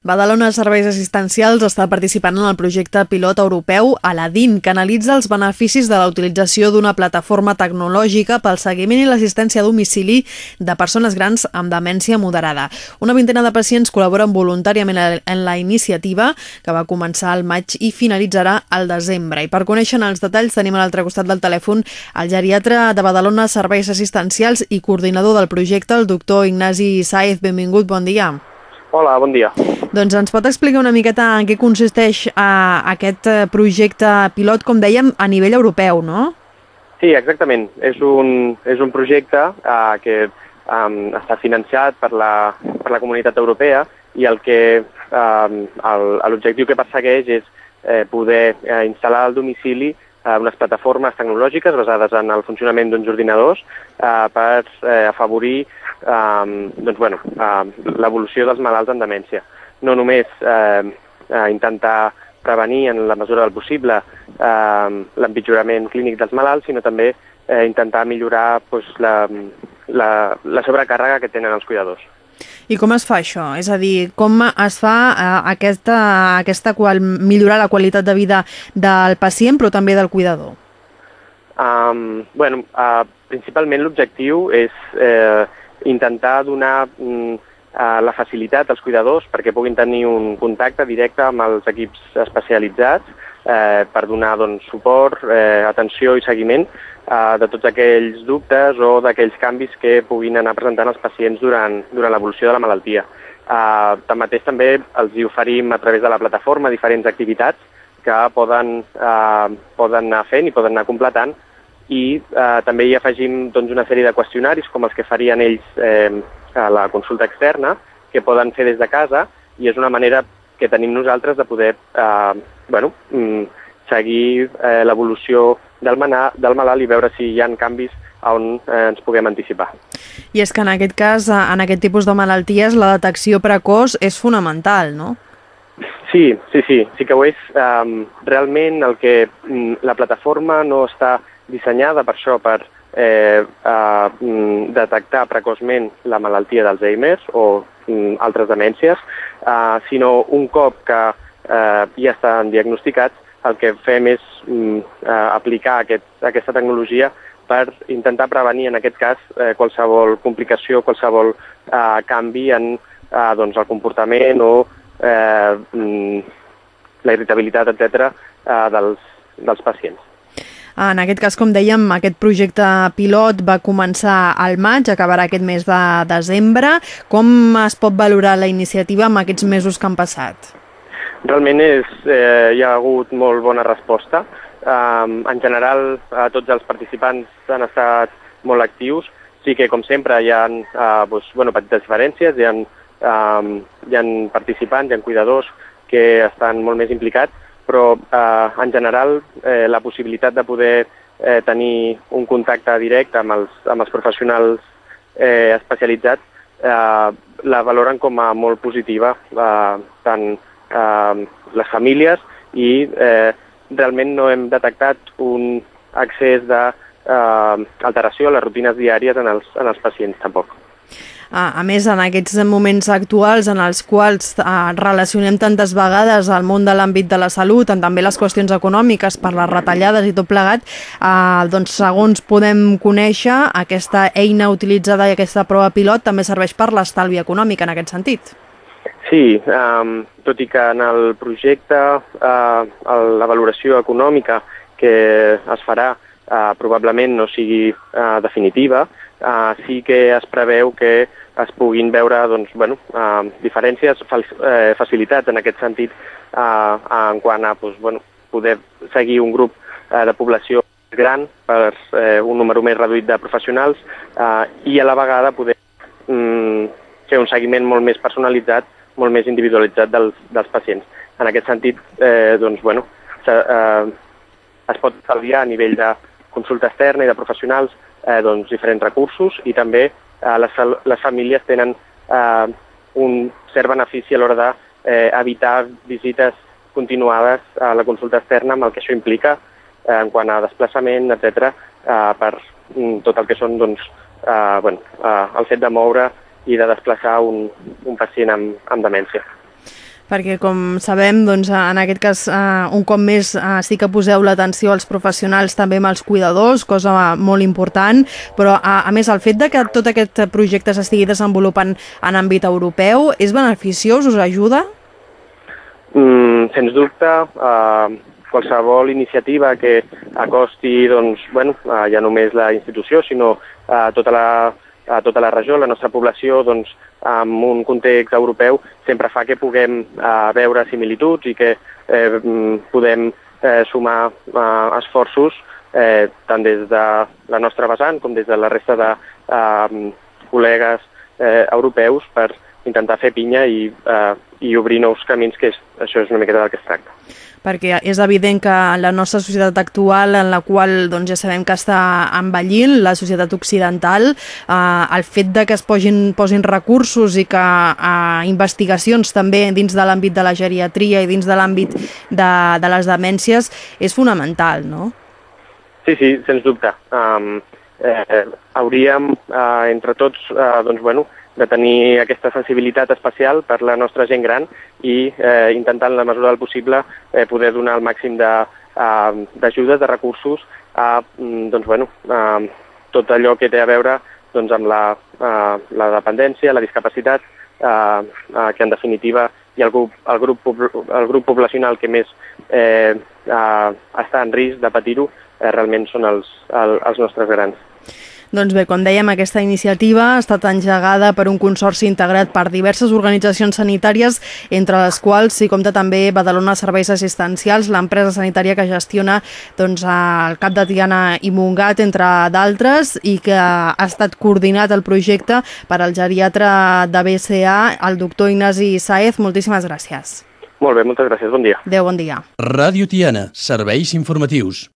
Badalona Serveis Assistencials està participant en el projecte pilot europeu Aladin, que analitza els beneficis de la utilització d'una plataforma tecnològica pel seguiment i l'assistència a domicili de persones grans amb demència moderada. Una vintena de pacients col·laboren voluntàriament en la iniciativa, que va començar al maig i finalitzarà al desembre. I per conèixer els detalls tenim a l'altre costat del telèfon el geriatre de Badalona Serveis Assistencials i coordinador del projecte, el doctor Ignasi Saez. Benvingut, bon dia. Hola, bon dia. Doncs ens pot explicar una miqueta en què consisteix uh, aquest eh, projecte pilot, com dèiem, a nivell europeu, no? Sí, exactament. És un, és un projecte uh, que um, està financiat per la, per la comunitat europea i el que um, l'objectiu que persegueix és eh, poder eh, instal·lar al domicili eh, unes plataformes tecnològiques basades en el funcionament d'uns ordinadors eh, per eh, afavorir eh, doncs, bueno, eh, l'evolució dels malalts en demència. No només eh, eh, intentar prevenir en la mesura del possible eh, l'empitjorament clínic dels malalts, sinó també eh, intentar millorar pues, la, la, la sobrecàrrega que tenen els cuidadors. I com es fa això? És a dir, com es fa eh, aquesta, aquesta qual, millorar la qualitat de vida del pacient però també del cuidador? Um, bueno, uh, principalment l'objectiu és eh, intentar donar mm, uh, la facilitat als cuidadors perquè puguin tenir un contacte directe amb els equips especialitzats eh, per donar doncs, suport, eh, atenció i seguiment eh, de tots aquells dubtes o d'aquells canvis que puguin anar presentant els pacients durant, durant l'evolució de la malaltia. Eh, tanmateix també els hi oferim a través de la plataforma diferents activitats que poden, eh, poden anar fent i poden anar completant i eh, també hi afegim doncs, una sèrie de qüestionaris com els que farien ells eh, a la consulta externa, que poden fer des de casa i és una manera que tenim nosaltres de poder eh, bueno, mm, seguir eh, l'evolució del, del malalt i veure si hi ha canvis on eh, ens puguem anticipar. I és que en aquest cas, eh, en aquest tipus de malalties, la detecció precoç és fonamental, no? Sí, sí, sí, sí que ho és. Um, realment el que mm, la plataforma no està dissenyada per això, per eh, uh, detectar precoçment la malaltia d'Alzheimer o um, altres demències, uh, sinó un cop que uh, ja estan diagnosticats, el que fem és uh, aplicar aquest, aquesta tecnologia per intentar prevenir, en aquest cas, eh, qualsevol complicació, qualsevol eh, canvi en eh, doncs, el comportament o eh, mm, la irritabilitat, etc., eh, dels, dels pacients. En aquest cas, com dèiem, aquest projecte pilot va començar al maig, acabarà aquest mes de desembre. Com es pot valorar la iniciativa amb aquests mesos que han passat? Realment és, eh, hi ha hagut molt bona resposta. Um, en general, eh, tots els participants han estat molt actius. Sí que, com sempre, hi ha uh, doncs, bueno, petites diferències, hi ha eh, hi ha participants, hi ha cuidadors que estan molt més implicats, però eh, en general eh, la possibilitat de poder eh, tenir un contacte directe amb els, amb els professionals eh, especialitzats eh, la valoren com a molt positiva, eh, tant eh, les famílies i eh, realment no hem detectat un accés de eh, alteració a les rutines diàries en els, en els pacients tampoc. A més, en aquests moments actuals en els quals eh, relacionem tantes vegades el món de l'àmbit de la salut, en també les qüestions econòmiques per les retallades i tot plegat, eh, doncs segons podem conèixer, aquesta eina utilitzada i aquesta prova pilot també serveix per l'estalvi econòmic en aquest sentit. Sí, um, tot i que en el projecte uh, la valoració econòmica que es farà uh, probablement no sigui uh, definitiva, uh, sí que es preveu que es puguin veure doncs, bueno, uh, diferències, eh, facilitats en aquest sentit uh, en quant a doncs, bueno, poder seguir un grup uh, de població gran per eh, un número més reduït de professionals uh, i a la vegada poder um, fer un seguiment molt més personalitzat, molt més individualitzat dels, dels pacients. En aquest sentit, eh, doncs, bueno, se, eh, es pot estalviar a nivell de consulta externa i de professionals eh, doncs, diferents recursos i també eh, les, les famílies tenen eh, un cert benefici a l'hora d'evitar eh, visites continuades a la consulta externa amb el que això implica eh, en quant a desplaçament, etc, eh, per mm, tot el que són doncs, eh, bueno, eh, el fet de moure i de desplaçar un, un pacient amb, amb demència. Perquè com sabem, doncs, en aquest cas, eh, un cop més eh, sí que poseu l'atenció als professionals, també amb els cuidadors, cosa molt important, però a, a més el fet de que tot aquest projecte s'estigui desenvolupant en àmbit europeu és beneficiós, us ajuda? Mm, sens dubte, eh, qualsevol iniciativa que acosti doncs, bueno, eh, ja només la institució, sinó eh, tota, la, a tota la regió, la nostra població, doncs, en un context europeu, sempre fa que puguem eh, veure similituds i que eh, podem eh, sumar eh, esforços eh, tant des de la nostra vessant com des de la resta de eh, col·legues eh, europeus per intentar fer pinya i, eh, i obrir nous camins, que és, això és una miqueta del que es tracta. Perquè és evident que la nostra societat actual, en la qual doncs, ja sabem que està envellint, la societat occidental, eh, el fet de que es posin, posin recursos i que eh, investigacions també dins de l'àmbit de la geriatria i dins de l'àmbit de, de les demències és fonamental, no? Sí, sí, sens dubte. Um, eh, hauríem, eh, entre tots, eh, doncs, bueno, de tenir aquesta sensibilitat especial per la nostra gent gran i eh, intentar en la mesura del possible eh, poder donar el màxim d'ajudes, de, de recursos a mm, doncs, bueno, a tot allò que té a veure doncs, amb la, a, la dependència, la discapacitat, a, a, que en definitiva ha el grup, el grup, el grup poblacional que més eh, a, està en risc de patir-ho, eh, realment són els, el, els nostres grans. Doncs bé, com dèiem, aquesta iniciativa ha estat engegada per un consorci integrat per diverses organitzacions sanitàries, entre les quals s'hi compta també Badalona Serveis Assistencials, l'empresa sanitària que gestiona doncs, el cap de Tiana i Mungat, entre d'altres, i que ha estat coordinat el projecte per al geriatre de BCA, el doctor Ignasi Saez. Moltíssimes gràcies. Molt bé, moltes gràcies. Bon dia. Adéu, bon dia. Ràdio Tiana, serveis informatius.